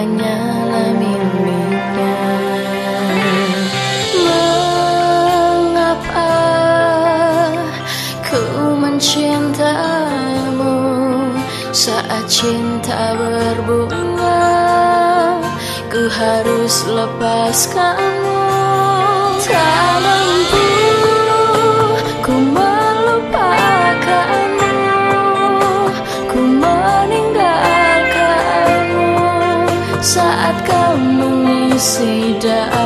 hanyalah miliknya Mengapa ku mencintamu saat cinta berbunga? Ku harus lepaskan saat kau mengisi dalam